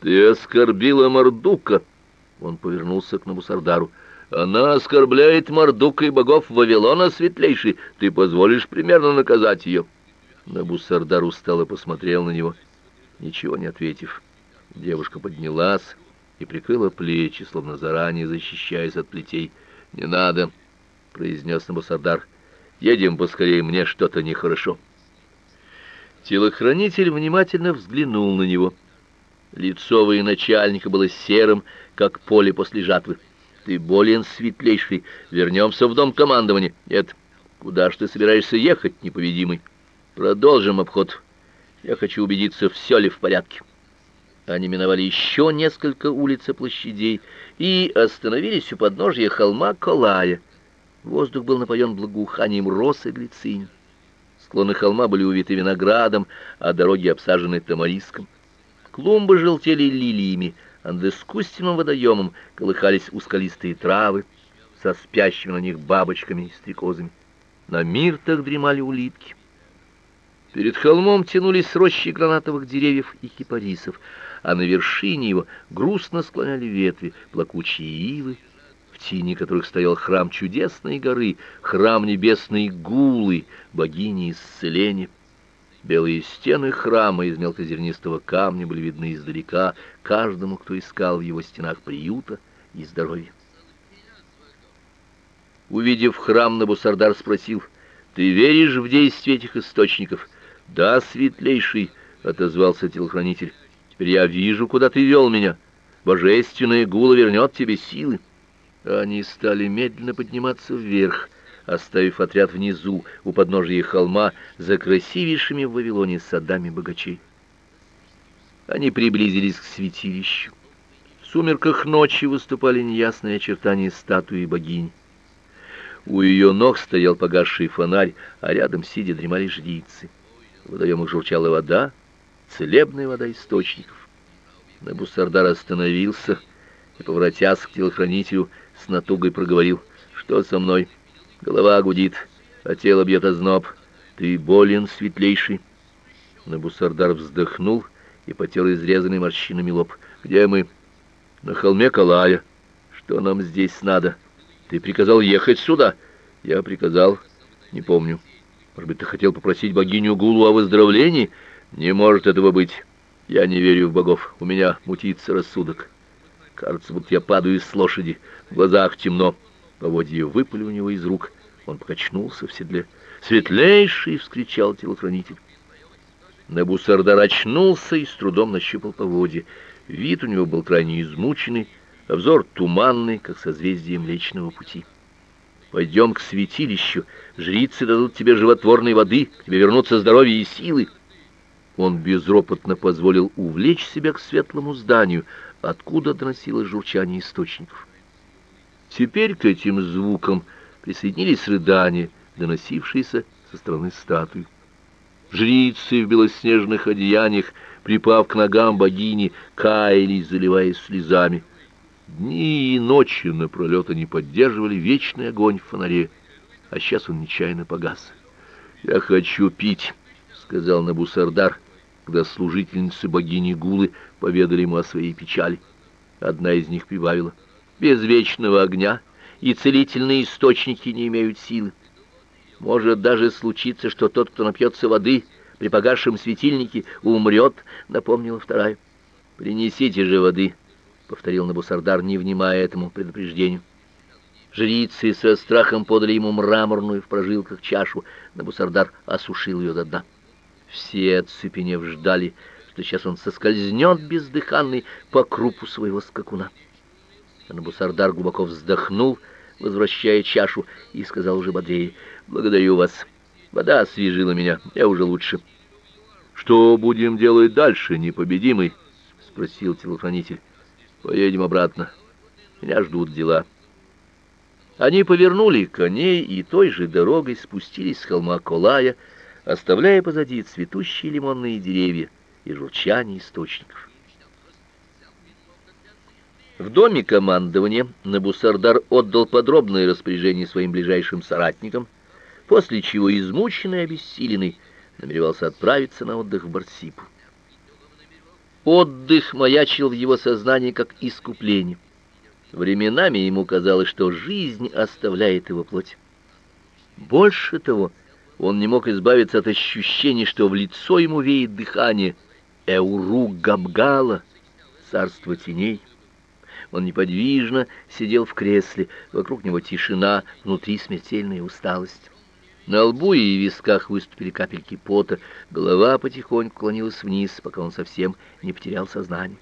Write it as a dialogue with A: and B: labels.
A: Ты оскорбила Мордука. Он повернулся к Набусардару. Она оскорбляет Мордука и богов Вавилона светлейший. Ты позволишь примерно наказать ее?» Набусардар устало посмотрел на него, ничего не ответив. Девушка поднялась и прикрыла плечи, словно заранее защищаясь от плетей. «Не надо», — произнес Набусардар. «Едем поскорее, мне что-то нехорошо». Телохранитель внимательно взглянул на него. Лицо военачальника было серым, как поле после жатвы. Ты болен, светлейший. Вернемся в дом командования. Нет. Куда ж ты собираешься ехать, непобедимый? Продолжим обход. Я хочу убедиться, все ли в порядке. Они миновали еще несколько улиц и площадей и остановились у подножья холма Колая. Воздух был напоен благоуханием роз и глицинь. Склоны холма были увиты виноградом, а дороги обсажены тамариском. Клумбы желтели лилиями, а над искусственным водоемом колыхались ускалистые травы со спящими на них бабочками и стрекозами. На миртах дремали улитки. Перед холмом тянулись рощи гранатовых деревьев и кипарисов, а на вершине его грустно склоняли ветви плакучие ивы, в тени которых стоял храм чудесной горы, храм небесной Гулы, богини исцеления. Белые стены храма из мелкозернистого камня были видны издалека каждому, кто искал в его стенах приюта и здоровья. Увидев храм, Набусардар спросил, «Ты веришь в действие этих источников?» «Да, светлейший», — отозвался телохранитель, «теперь я вижу, куда ты вел меня. Божественная гула вернет тебе силы». Они стали медленно подниматься вверх, — оставив отряд внизу, у подножия холма, за красивейшими в Вавилоне садами богачей. Они приблизились к святилищу. В сумерках ночи выступали неясные очертания статуи богини. У ее ног стоял погасший фонарь, а рядом, сидя, дремали жрицы. В водоемах журчала вода, целебная вода источников. Набусардар остановился и, поворотясь к телохранителю, с натугой проговорил, «Что со мной?» Голова гудит, а тело бьет озноб. Ты болен, светлейший. Набусардар вздохнул и потер изрезанный морщинами лоб. Где мы? На холме Калая. Что нам здесь надо? Ты приказал ехать сюда? Я приказал. Не помню. Может быть, ты хотел попросить богиню Гулу о выздоровлении? Не может этого быть. Я не верю в богов. У меня мутится рассудок. Кажется, будто я падаю с лошади. В глазах темно. Поводья выпали у него из рук. Он покачнулся в седле. «Светлейший!» — вскричал телохранитель. Набусардар очнулся и с трудом нащупал поводья. Вид у него был крайне измученный, а взор туманный, как созвездие Млечного Пути. «Пойдем к святилищу, жрицы дадут тебе животворной воды, к тебе вернутся здоровье и силы». Он безропотно позволил увлечь себя к светлому зданию, откуда доносилось журчание источников. Теперь к этим звукам присоединились рыдания, доносившиеся со стороны статуи. Жрицы в белоснежных одеяниях, припав к ногам богини, каялись, заливаясь слезами. Дни и ночи напролет они поддерживали вечный огонь в фонаре, а сейчас он нечаянно погас. «Я хочу пить», — сказал Набусардар, когда служительницы богини Гулы поведали ему о своей печали. Одна из них прибавила — без вечного огня и целительные источники не имеют силы. Может даже случиться, что тот, кто напьется воды при погасшем светильнике, умрет, напомнила вторая. «Принесите же воды», — повторил Набусардар, не внимая этому предупреждению. Жрицы со страхом подали ему мраморную в прожилках чашу. Набусардар осушил ее до дна. Все, оцепенев, ждали, что сейчас он соскользнет бездыханный по крупу своего скакуна. Набусардар глубоко вздохнул, возвращая чашу, и сказал уже бодрее, «Благодарю вас. Вода освежила меня, я уже лучше». «Что будем делать дальше, непобедимый?» — спросил телохранитель. «Поедем обратно. Меня ждут дела». Они повернули коней и той же дорогой спустились с холма Колая, оставляя позади цветущие лимонные деревья и журчание источников. В доме командования Набусардар отдал подробное распоряжение своим ближайшим соратникам, после чего измученный и обессиленный намеревался отправиться на отдых в Барсипу. Отдых маячил в его сознании как искупление. Временами ему казалось, что жизнь оставляет его плоть. Больше того, он не мог избавиться от ощущения, что в лицо ему веет дыхание Эуру-Гамгала, царство теней. Он неподвижно сидел в кресле, вокруг него тишина, внутри смертельная усталость. На лбу и висках выступили капельки пота, голова потихоньку клонилась вниз, пока он совсем не потерял сознание.